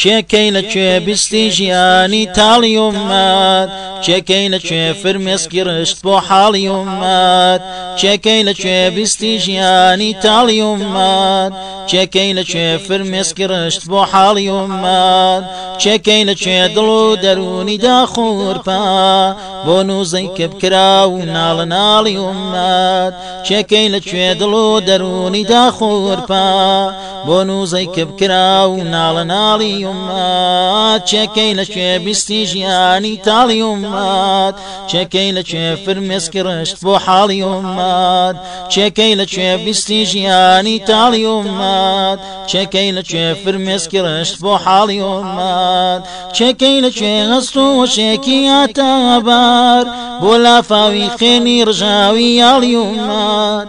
کێ کەی لە کوێ بیستی ژیانی تاڵی ومات کێ کەی لە کوێ فرمێسکی ڕشت بۆ حاڵی ومات کێ کەی لە کوێ بیستی ژیانی تاڵی ومات کێ کەی لە کوێ فرمێسکی ڕشت بۆ حاڵی ومات کێ کەی لە کوێ دڵ و دەروونی داخورپا بۆ نوزەی کە بکرا و ناڵە ناڵی ومات کێ کەی لە کوێ دڵ و دەروونی داخورپا بۆ نوزەی کپ کراو ناڵە ناڵی ئوممەت چێکەی لە کوێ بیستی ژیانی تاڵی ئوممەت چێکەی لە کوێ فرمێسکی ڕشت بۆ حاڵی ئوممەت چێکەی لە کوێ بیستی ژیانی تاڵی ئوممەت چێکەی لە کوێ فرمێسکی ڕشت بۆ حاڵی ئوممەت چێکەی لە کوێ هەست و وەشێکی ئاتابار بۆ لافاوی خێنی ڕژاوی یاڵی ئوممەت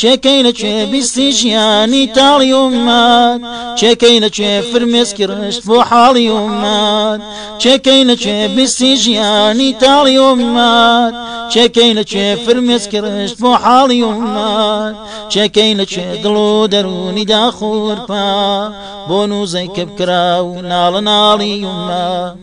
چێکەی لە کوێ بیستی ژیانی تاڵی ومات چێکەی لە کوێ فرمێسکی ڕشت بۆ حاڵی ومات چێکەی لە کوێ بیستی ژیانی تاڵی ومات چێکەی لە کوێ فرمێسکی ڕشت بۆ حاڵی ومات چێکەی لە کوێ دڵ و دەرونی داخورپا بۆ نوزەی کەپکرا و ناڵە ناڵی ومات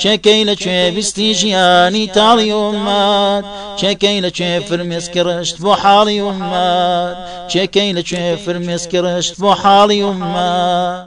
چێکەی لە کوێ ویستی ژیانی تاڵی ئوممەت چێکەی لە کوێ فرمێسکی ڕشت بۆ حاڵی ئوممەت چێکەی لە کوێ فرمێسکی ڕشت بۆ حاڵی ئوممەت